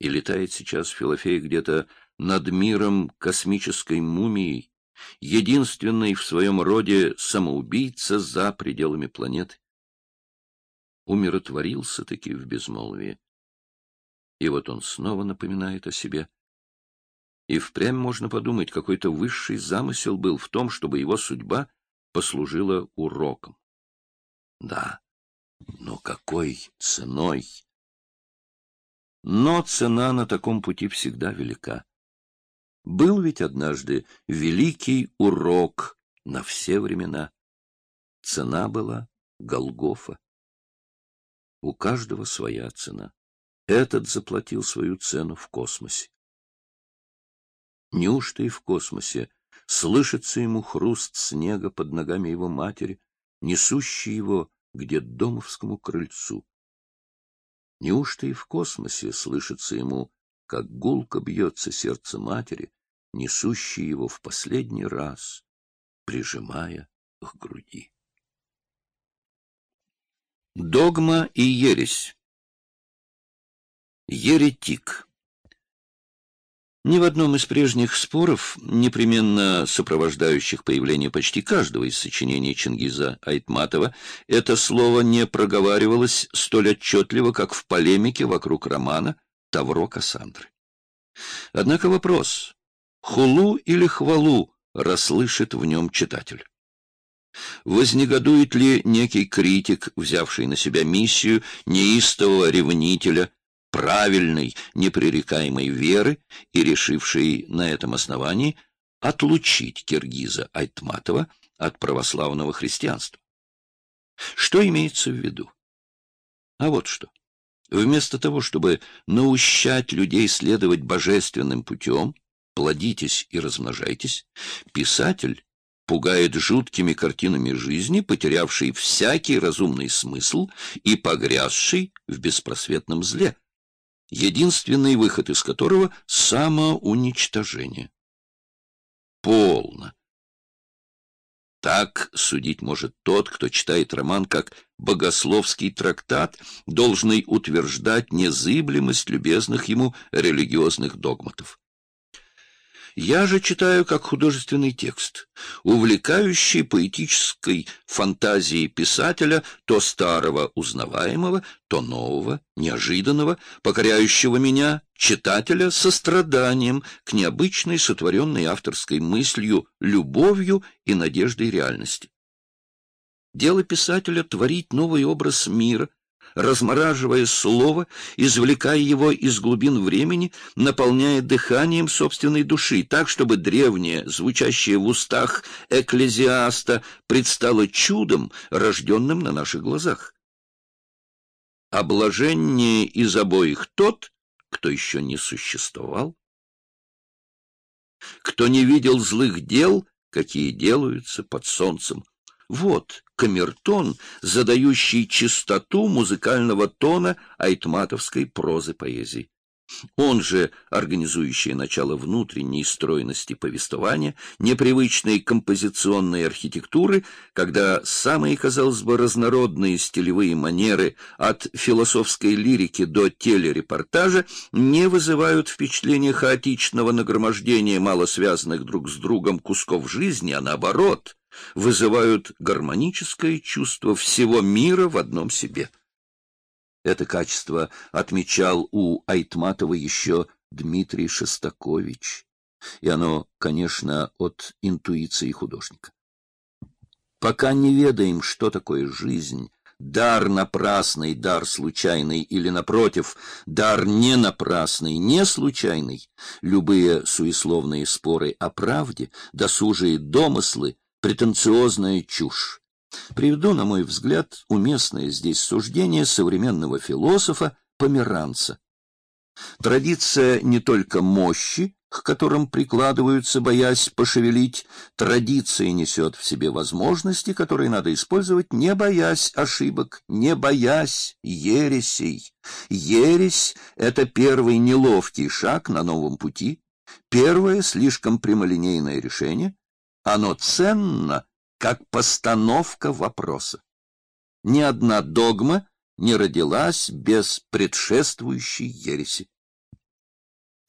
И летает сейчас Филофей где-то над миром космической мумией, единственной в своем роде самоубийца за пределами планеты. Умиротворился-таки в безмолвии. И вот он снова напоминает о себе. И впрямь можно подумать, какой-то высший замысел был в том, чтобы его судьба послужила уроком. Да, но какой ценой? Но цена на таком пути всегда велика. Был ведь однажды великий урок на все времена. Цена была Голгофа. У каждого своя цена. Этот заплатил свою цену в космосе. Неужто и в космосе слышится ему хруст снега под ногами его матери, несущий его к детдомовскому крыльцу? Неужто и в космосе слышится ему, как гулко бьется сердце матери, несущей его в последний раз, прижимая к груди? Догма и ересь Еретик ни в одном из прежних споров, непременно сопровождающих появление почти каждого из сочинений Чингиза Айтматова, это слово не проговаривалось столь отчетливо, как в полемике вокруг романа «Тавро Кассандры». Однако вопрос, хулу или хвалу расслышит в нем читатель? Вознегодует ли некий критик, взявший на себя миссию неистового ревнителя, правильной, непререкаемой веры и решившей на этом основании отлучить киргиза Айтматова от православного христианства. Что имеется в виду? А вот что. Вместо того, чтобы наущать людей следовать божественным путем, плодитесь и размножайтесь, писатель пугает жуткими картинами жизни, потерявший всякий разумный смысл и погрязший в беспросветном зле единственный выход из которого — самоуничтожение. Полно. Так судить может тот, кто читает роман как богословский трактат, должный утверждать незыблемость любезных ему религиозных догматов. Я же читаю как художественный текст, увлекающий поэтической фантазией писателя то старого узнаваемого, то нового, неожиданного, покоряющего меня, читателя, состраданием к необычной сотворенной авторской мыслью, любовью и надеждой реальности. Дело писателя — творить новый образ мира — размораживая слово, извлекая его из глубин времени, наполняя дыханием собственной души, так, чтобы древнее, звучащее в устах экклезиаста, предстало чудом, рожденным на наших глазах. Облаженнее из обоих тот, кто еще не существовал, кто не видел злых дел, какие делаются под солнцем, вот камертон, задающий чистоту музыкального тона айтматовской прозы поэзии. Он же организующий начало внутренней стройности повествования, непривычной композиционной архитектуры, когда самые, казалось бы, разнородные стилевые манеры от философской лирики до телерепортажа не вызывают впечатления хаотичного нагромождения малосвязанных друг с другом кусков жизни, а наоборот — вызывают гармоническое чувство всего мира в одном себе. Это качество отмечал у Айтматова еще Дмитрий Шостакович, и оно, конечно, от интуиции художника. Пока не ведаем, что такое жизнь, дар напрасный, дар случайный или, напротив, дар не напрасный, не случайный, любые суесловные споры о правде, досужие домыслы претенциозная чушь. Приведу, на мой взгляд, уместное здесь суждение современного философа Померанца. Традиция не только мощи, к которым прикладываются, боясь пошевелить, традиция несет в себе возможности, которые надо использовать, не боясь ошибок, не боясь ересей. Ересь — это первый неловкий шаг на новом пути, первое слишком прямолинейное решение, оно ценно, как постановка вопроса. Ни одна догма не родилась без предшествующей ереси.